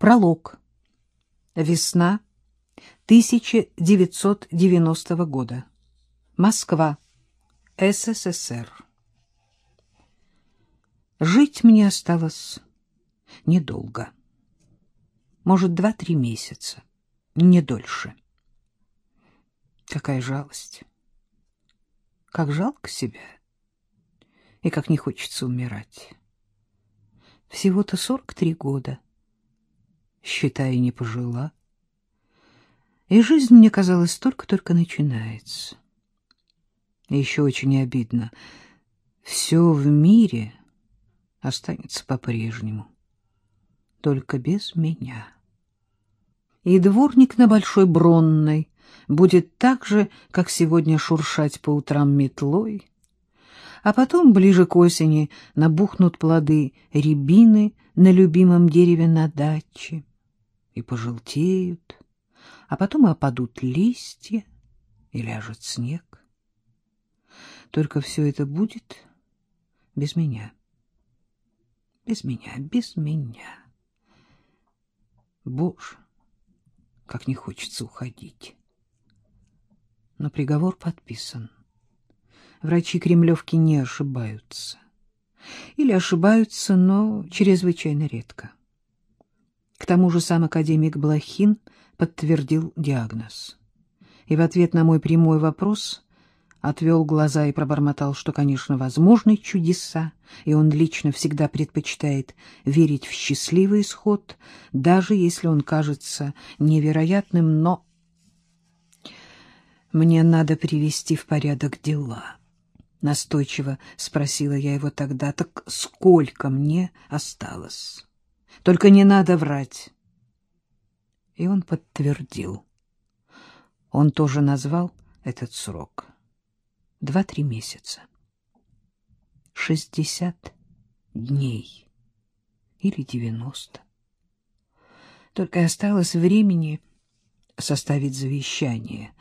Пролог. Весна 1990 года. Москва. СССР. Жить мне осталось недолго. Может, два-три месяца, не дольше. Какая жалость. Как жалко себя. И как не хочется умирать. Всего-то сорок три года. Считай, не пожила. И жизнь, мне казалось, только-только начинается. И еще очень обидно. Все в мире останется по-прежнему. Только без меня. И дворник на Большой Бронной будет так же, как сегодня, шуршать по утрам метлой, а потом, ближе к осени, набухнут плоды рябины на любимом дереве на даче и пожелтеют, а потом опадут листья и ляжет снег. Только все это будет без меня. Без меня, без меня. Боже, как не хочется уходить. Но приговор подписан. Врачи Кремлевки не ошибаются. Или ошибаются, но чрезвычайно редко. К тому же сам академик Блохин подтвердил диагноз. И в ответ на мой прямой вопрос отвел глаза и пробормотал, что, конечно, возможны чудеса, и он лично всегда предпочитает верить в счастливый исход, даже если он кажется невероятным, но... «Мне надо привести в порядок дела», — настойчиво спросила я его тогда. «Так сколько мне осталось? Только не надо врать». И он подтвердил. Он тоже назвал этот срок — два-три месяца. Шестьдесят дней или девяносто. Только осталось времени составить завещание,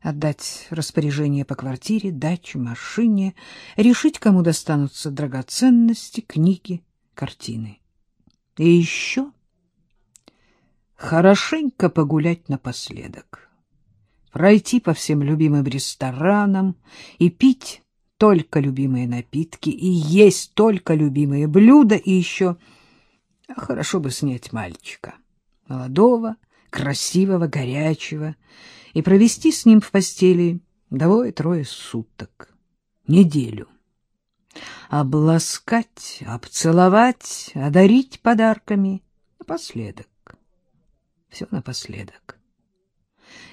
отдать распоряжение по квартире, даче, машине, решить, кому достанутся драгоценности, книги, картины. И еще хорошенько погулять напоследок. Пройти по всем любимым ресторанам и пить только любимые напитки, и есть только любимые блюда, и еще хорошо бы снять мальчика, молодого, красивого, горячего, и провести с ним в постели двое-трое суток, неделю. Обласкать, обцеловать, одарить подарками напоследок. Все напоследок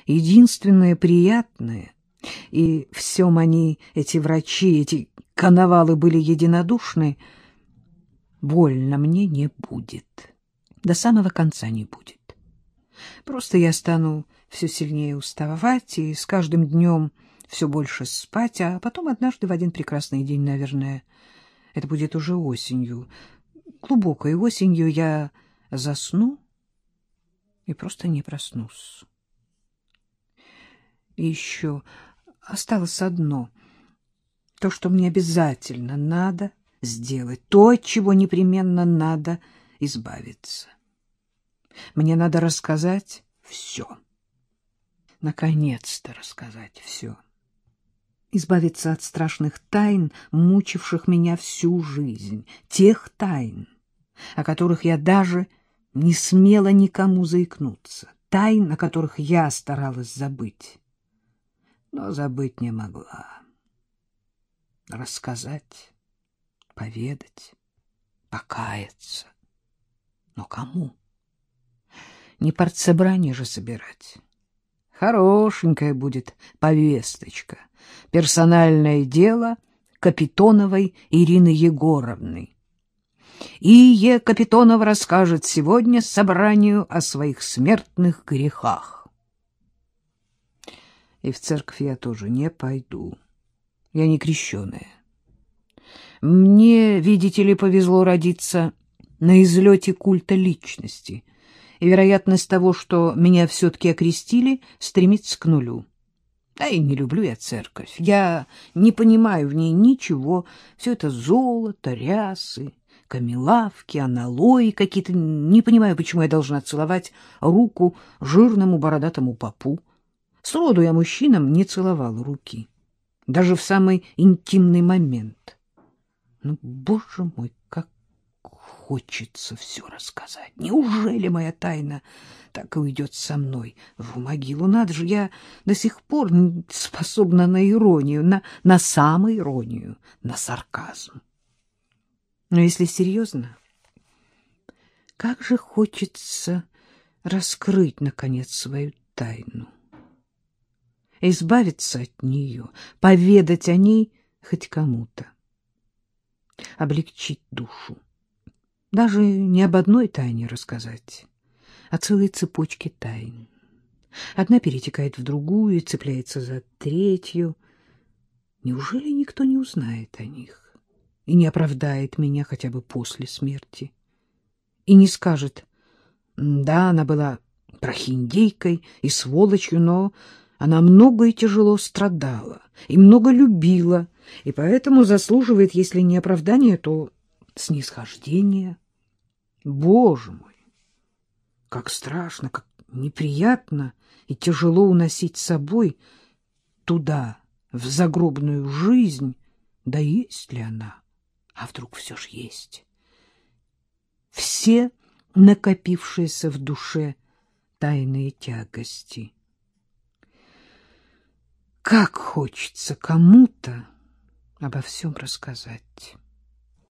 единственное приятное, и всем они, эти врачи, эти коновалы были единодушны, больно мне не будет, до самого конца не будет. Просто я стану все сильнее уставать и с каждым днем все больше спать, а потом однажды в один прекрасный день, наверное, это будет уже осенью, глубокой осенью, я засну и просто не проснусь. И еще осталось одно. То, что мне обязательно надо сделать. То, от чего непременно надо избавиться. Мне надо рассказать все. Наконец-то рассказать все. Избавиться от страшных тайн, мучивших меня всю жизнь. Тех тайн, о которых я даже не смела никому заикнуться. Тайн, о которых я старалась забыть но забыть не могла. Рассказать, поведать, покаяться. Но кому? Не партсобрание же собирать. Хорошенькая будет повесточка. Персональное дело Капитоновой Ирины Егоровны. И Е. Капитонов расскажет сегодня собранию о своих смертных грехах и в церковь я тоже не пойду. Я не крещеная. Мне, видите ли, повезло родиться на излете культа личности, и вероятность того, что меня все-таки окрестили, стремится к нулю. Да и не люблю я церковь. Я не понимаю в ней ничего. Все это золото, рясы, камелавки, аналои какие-то. Не понимаю, почему я должна целовать руку жирному бородатому попу. Сроду я мужчинам не целовала руки, даже в самый интимный момент. Ну, боже мой, хочется все рассказать. Неужели моя тайна так и уйдет со мной в могилу? Надо же, я до сих пор способна на иронию, на, на самоиронию, на сарказм. Но если серьезно, как же хочется раскрыть, наконец, свою тайну, избавиться от нее, поведать о ней хоть кому-то, облегчить душу. Даже не об одной тайне рассказать, а целой цепочке тайн. Одна перетекает в другую и цепляется за третью. Неужели никто не узнает о них? и не оправдает меня хотя бы после смерти. И не скажет, да, она была прохиндейкой и сволочью, но она много и тяжело страдала, и много любила, и поэтому заслуживает, если не оправдание, то снисхождение. Боже мой! Как страшно, как неприятно и тяжело уносить с собой туда, в загробную жизнь, да есть ли она? А вдруг все ж есть? Все накопившиеся в душе тайные тягости. Как хочется кому-то обо всем рассказать.